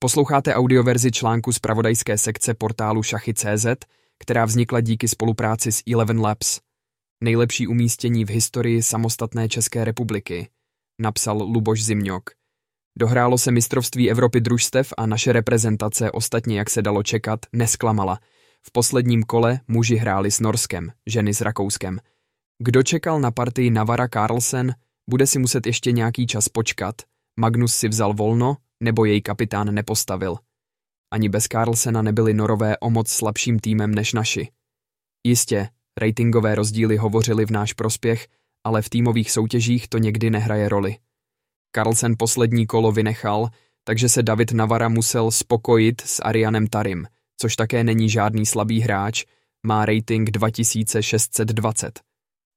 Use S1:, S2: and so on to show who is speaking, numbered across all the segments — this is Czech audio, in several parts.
S1: Posloucháte audioverzi článku z pravodajské sekce portálu Šachy.cz, která vznikla díky spolupráci s Eleven Labs. Nejlepší umístění v historii samostatné České republiky, napsal Luboš Zimňok. Dohrálo se mistrovství Evropy družstev a naše reprezentace, ostatně jak se dalo čekat, nesklamala. V posledním kole muži hráli s Norskem, ženy s Rakouskem. Kdo čekal na partii Navara Carlsen, bude si muset ještě nějaký čas počkat. Magnus si vzal volno, nebo její kapitán nepostavil. Ani bez Carlsena nebyli Norové o moc slabším týmem než naši. Jistě, ratingové rozdíly hovořily v náš prospěch, ale v týmových soutěžích to někdy nehraje roli. Carlsen poslední kolo vynechal, takže se David Navara musel spokojit s Arianem Tarim, což také není žádný slabý hráč, má rating 2620.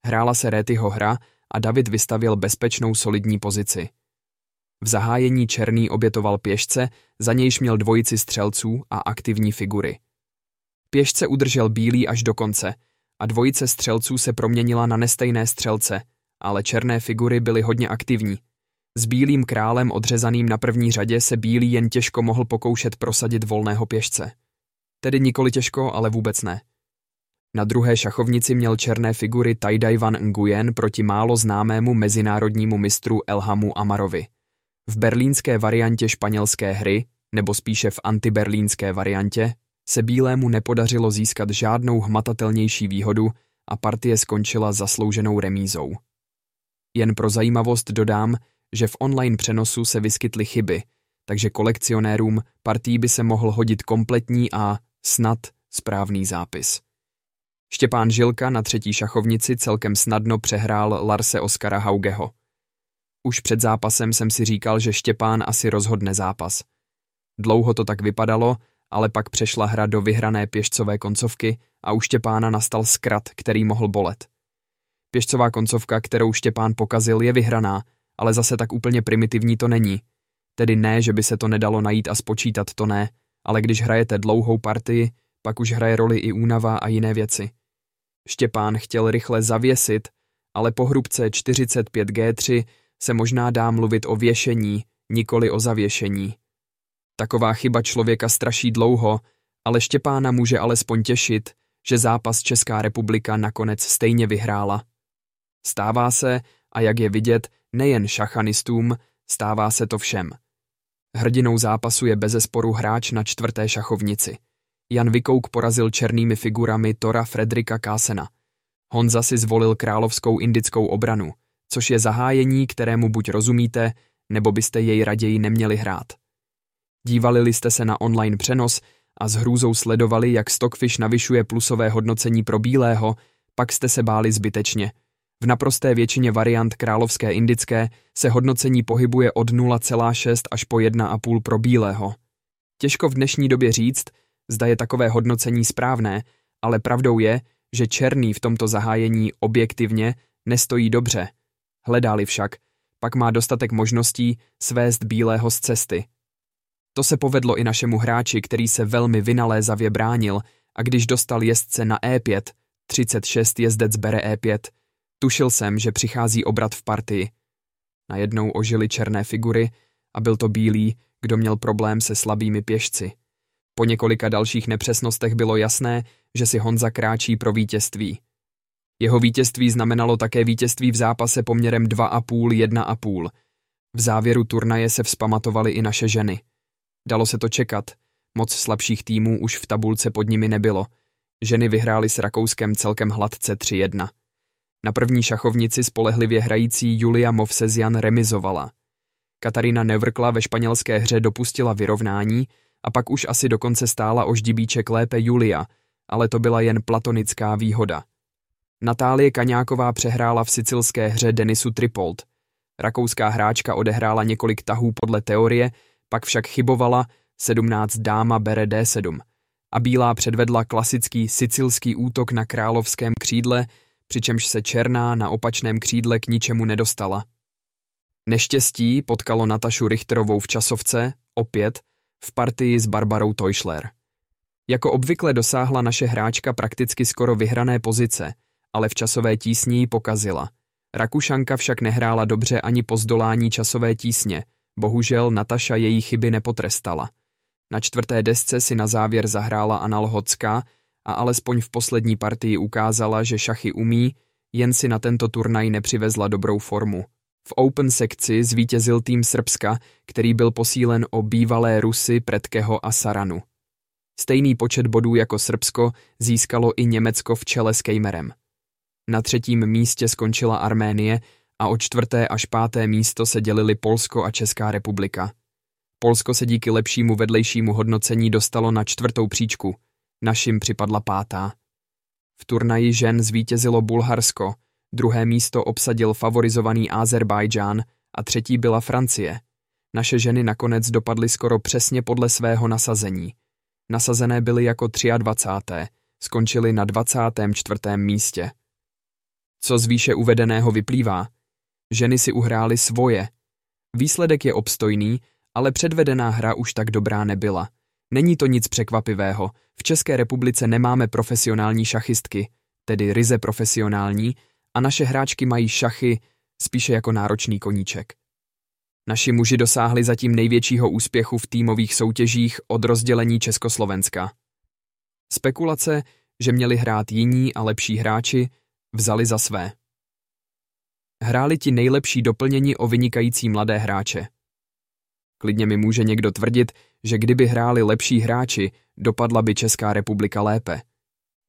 S1: Hrála se Rétyho hra a David vystavil bezpečnou solidní pozici. V zahájení Černý obětoval pěšce, za nějž měl dvojici střelců a aktivní figury. Pěšce udržel bílý až do konce a dvojice střelců se proměnila na nestejné střelce, ale černé figury byly hodně aktivní. S bílým králem odřezaným na první řadě se bílý jen těžko mohl pokoušet prosadit volného pěšce. Tedy nikoli těžko, ale vůbec ne. Na druhé šachovnici měl černé figury Taidai Van Nguyen proti málo známému mezinárodnímu mistru Elhamu Amarovi. V berlínské variantě španělské hry, nebo spíše v antiberlínské variantě, se bílému nepodařilo získat žádnou hmatatelnější výhodu a partie skončila zaslouženou remízou. Jen pro zajímavost dodám, že v online přenosu se vyskytly chyby, takže kolekcionérům partí by se mohl hodit kompletní a snad správný zápis. Štěpán Žilka na třetí šachovnici celkem snadno přehrál Larse Oskara Haugeho. Už před zápasem jsem si říkal, že Štěpán asi rozhodne zápas. Dlouho to tak vypadalo, ale pak přešla hra do vyhrané pěšcové koncovky a u Štěpána nastal zkrat, který mohl bolet. Pěšcová koncovka, kterou Štěpán pokazil, je vyhraná, ale zase tak úplně primitivní to není. Tedy ne, že by se to nedalo najít a spočítat, to ne, ale když hrajete dlouhou partii, pak už hraje roli i únava a jiné věci. Štěpán chtěl rychle zavěsit, ale po hrubce 45G3 se možná dá mluvit o věšení, nikoli o zavěšení. Taková chyba člověka straší dlouho, ale Štěpána může alespoň těšit, že zápas Česká republika nakonec stejně vyhrála. Stává se, a jak je vidět, nejen šachanistům, stává se to všem. Hrdinou zápasu je bezesporu hráč na čtvrté šachovnici. Jan Vykouk porazil černými figurami Tora Fredrika Kásena. Honza si zvolil královskou indickou obranu, což je zahájení, kterému buď rozumíte, nebo byste jej raději neměli hrát. Dívali jste se na online přenos a s hrůzou sledovali, jak Stockfish navyšuje plusové hodnocení pro bílého, pak jste se báli zbytečně. V naprosté většině variant královské indické se hodnocení pohybuje od 0,6 až po 1,5 pro bílého. Těžko v dnešní době říct, zda je takové hodnocení správné, ale pravdou je, že černý v tomto zahájení objektivně nestojí dobře. Hledali však, pak má dostatek možností svést bílého z cesty. To se povedlo i našemu hráči, který se velmi vynalézavě bránil a když dostal jezdce na E5, 36 jezdec bere E5, tušil jsem, že přichází obrat v partii. Najednou ožily černé figury a byl to bílý, kdo měl problém se slabými pěšci. Po několika dalších nepřesnostech bylo jasné, že si Honza kráčí pro vítězství. Jeho vítězství znamenalo také vítězství v zápase poměrem 2,5 1,5. V závěru turnaje se vzpamatovaly i naše ženy. Dalo se to čekat, moc slabších týmů už v tabulce pod nimi nebylo. Ženy vyhrály s Rakouskem celkem hladce 3-1. Na první šachovnici spolehlivě hrající Julia Movsezian remizovala. Katarina Nevrkla ve španělské hře dopustila vyrovnání a pak už asi dokonce stála o ždibíček lépe Julia, ale to byla jen platonická výhoda. Natálie Kaňáková přehrála v sicilské hře Denisu Tripold. Rakouská hráčka odehrála několik tahů podle teorie, pak však chybovala 17 dáma bere D7 a Bílá předvedla klasický sicilský útok na královském křídle, přičemž se černá na opačném křídle k ničemu nedostala. Neštěstí potkalo Natašu Richterovou v časovce, opět, v partii s Barbarou Teuschler. Jako obvykle dosáhla naše hráčka prakticky skoro vyhrané pozice, ale v časové tísni ji pokazila. Rakušanka však nehrála dobře ani po zdolání časové tísně, bohužel Nataša její chyby nepotrestala. Na čtvrté desce si na závěr zahrála Anna Lhocká a alespoň v poslední partii ukázala, že šachy umí, jen si na tento turnaj nepřivezla dobrou formu. V Open sekci zvítězil tým Srbska, který byl posílen o bývalé Rusy Predkeho a Saranu. Stejný počet bodů jako Srbsko získalo i Německo v čele s Kejmerem. Na třetím místě skončila Arménie a o čtvrté až páté místo se dělili Polsko a Česká republika. Polsko se díky lepšímu vedlejšímu hodnocení dostalo na čtvrtou příčku, našim připadla pátá. V turnaji žen zvítězilo Bulharsko, druhé místo obsadil favorizovaný Azerbajdžán a třetí byla Francie. Naše ženy nakonec dopadly skoro přesně podle svého nasazení. Nasazené byly jako 23. Skončili na 24. místě. Co z výše uvedeného vyplývá? Ženy si uhrály svoje. Výsledek je obstojný, ale předvedená hra už tak dobrá nebyla. Není to nic překvapivého. V České republice nemáme profesionální šachistky, tedy ryze profesionální, a naše hráčky mají šachy spíše jako náročný koníček. Naši muži dosáhli zatím největšího úspěchu v týmových soutěžích od rozdělení Československa. Spekulace, že měli hrát jiní a lepší hráči, vzali za své. Hráli ti nejlepší doplnění o vynikající mladé hráče. Klidně mi může někdo tvrdit, že kdyby hráli lepší hráči, dopadla by Česká republika lépe.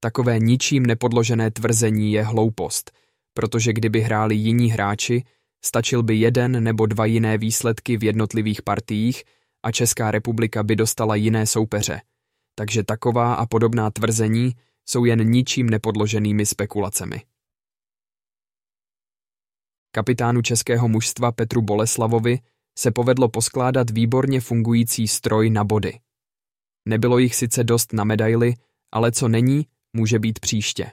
S1: Takové ničím nepodložené tvrzení je hloupost, protože kdyby hráli jiní hráči, stačil by jeden nebo dva jiné výsledky v jednotlivých partiích a Česká republika by dostala jiné soupeře. Takže taková a podobná tvrzení jsou jen ničím nepodloženými spekulacemi. Kapitánu českého mužstva Petru Boleslavovi se povedlo poskládat výborně fungující stroj na body. Nebylo jich sice dost na medaily, ale co není, může být příště.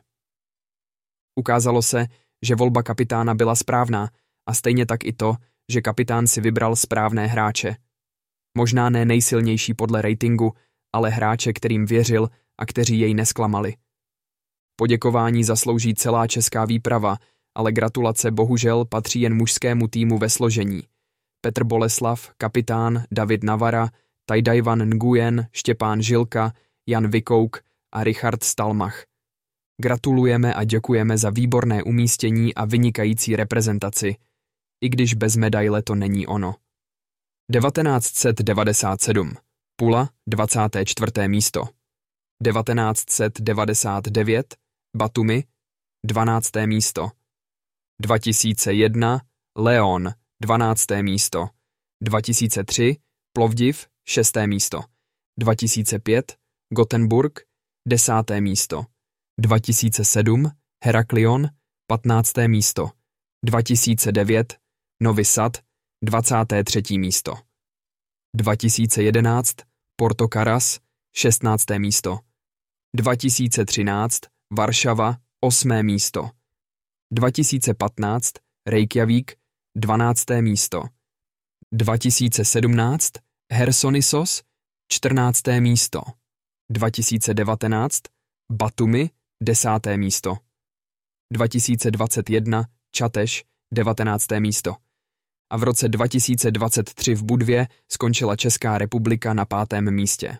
S1: Ukázalo se, že volba kapitána byla správná a stejně tak i to, že kapitán si vybral správné hráče. Možná ne nejsilnější podle ratingu, ale hráče, kterým věřil a kteří jej nesklamali. Poděkování zaslouží celá česká výprava, ale gratulace bohužel patří jen mužskému týmu ve složení. Petr Boleslav, kapitán, David Navara, Tajdajvan Nguyen, Štěpán Žilka, Jan Vikouk a Richard Stalmach. Gratulujeme a děkujeme za výborné umístění a vynikající reprezentaci, i když bez medaile to není ono. 1997. Pula, 24. místo. 1999. Batumi, 12. místo. 2001 Leon, 12. místo. 2003 Plovdiv, 6. místo. 2005 Gothenburg, 10. místo. 2007 Heraklion, 15. místo. 2009 Novi Sad, 23. místo. 2011 Porto Caras, 16. místo. 2013 Varšava, 8. místo. 2015 Reykjavík 12. místo. 2017 Hersonisos 14. místo. 2019 Batumi 10. místo. 2021 Čateš 19. místo. A v roce 2023 v Budvě skončila Česká republika na pátém místě.